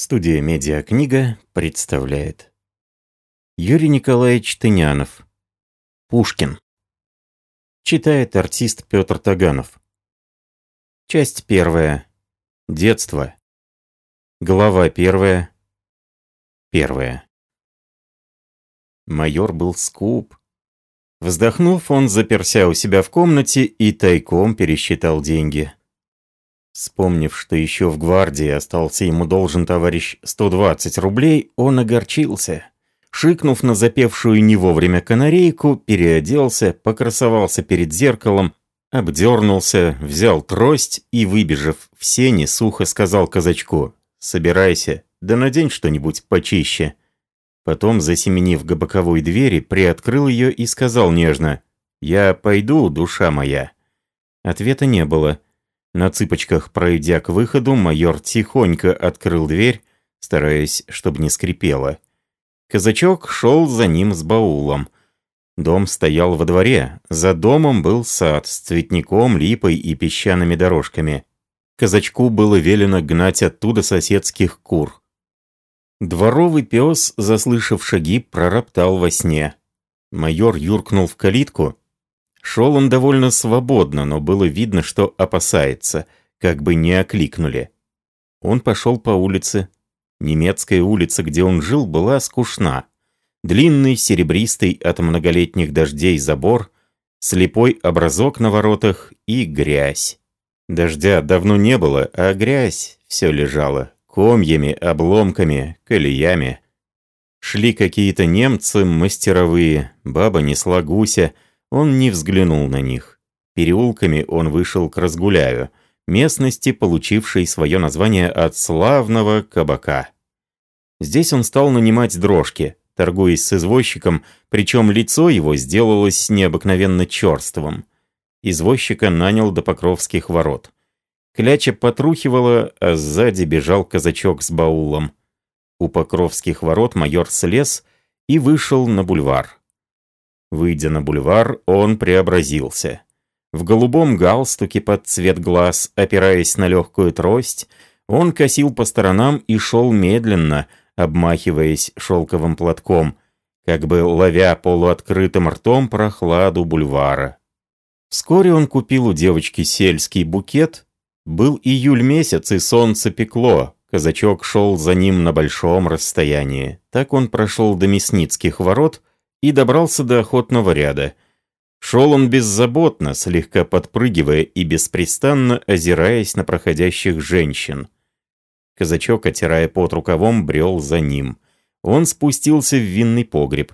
Студия «Медиакнига» представляет. Юрий Николаевич Тынянов. Пушкин. Читает артист Петр Таганов. Часть первая. Детство. Глава первая. Первая. Майор был скуп. Вздохнув, он заперся у себя в комнате и тайком пересчитал деньги. Вспомнив, что еще в гвардии остался ему должен товарищ 120 рублей, он огорчился. Шикнув на запевшую не вовремя канарейку, переоделся, покрасовался перед зеркалом, обдернулся, взял трость и, выбежав в сени, сухо сказал казачку «Собирайся, да надень что-нибудь почище». Потом, засеменив к боковой двери, приоткрыл ее и сказал нежно «Я пойду, душа моя». Ответа не было. На цыпочках, пройдя к выходу, майор тихонько открыл дверь, стараясь, чтобы не скрипело. Казачок шел за ним с баулом. Дом стоял во дворе. За домом был сад с цветником, липой и песчаными дорожками. Казачку было велено гнать оттуда соседских кур. Дворовый пес, заслышав шаги, пророптал во сне. Майор юркнул в калитку, Шел он довольно свободно, но было видно, что опасается, как бы не окликнули. Он пошел по улице. Немецкая улица, где он жил, была скучна. Длинный, серебристый от многолетних дождей забор, слепой образок на воротах и грязь. Дождя давно не было, а грязь все лежала, комьями, обломками, колеями. Шли какие-то немцы мастеровые, баба несла гуся, он не взглянул на них. Переулками он вышел к Разгуляю, местности, получившей свое название от славного кабака. Здесь он стал нанимать дрожки, торгуясь с извозчиком, причем лицо его сделалось необыкновенно черствым. Извозчика нанял до Покровских ворот. Кляча потрухивала, а сзади бежал казачок с баулом. У Покровских ворот майор слез и вышел на бульвар. Выйдя на бульвар, он преобразился. В голубом галстуке под цвет глаз, опираясь на легкую трость, он косил по сторонам и шел медленно, обмахиваясь шелковым платком, как бы ловя полуоткрытым ртом прохладу бульвара. Вскоре он купил у девочки сельский букет. Был июль месяц, и солнце пекло. Казачок шел за ним на большом расстоянии. Так он прошел до Мясницких ворот и добрался до охотного ряда. Шел он беззаботно, слегка подпрыгивая и беспрестанно озираясь на проходящих женщин. Казачок, отирая пот рукавом, брел за ним. Он спустился в винный погреб.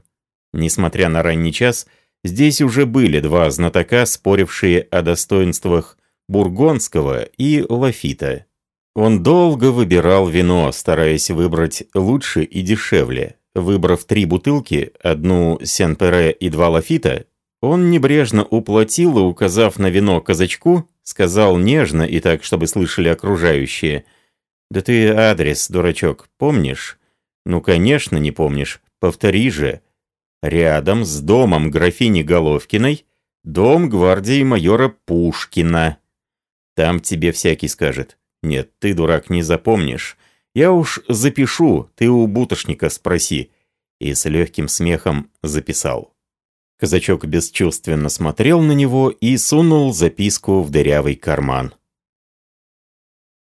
Несмотря на ранний час, здесь уже были два знатока, спорившие о достоинствах бургонского и лафита. Он долго выбирал вино, стараясь выбрать лучше и дешевле. Выбрав три бутылки, одну Сен-Пере и два Лафита, он небрежно уплатил и, указав на вино казачку, сказал нежно и так, чтобы слышали окружающие. «Да ты адрес, дурачок, помнишь?» «Ну, конечно, не помнишь. Повтори же. Рядом с домом графини Головкиной дом гвардии майора Пушкина. Там тебе всякий скажет. Нет, ты, дурак, не запомнишь. Я уж запишу, ты у бутошника спроси». И с легким смехом записал. Казачок бесчувственно смотрел на него и сунул записку в дырявый карман.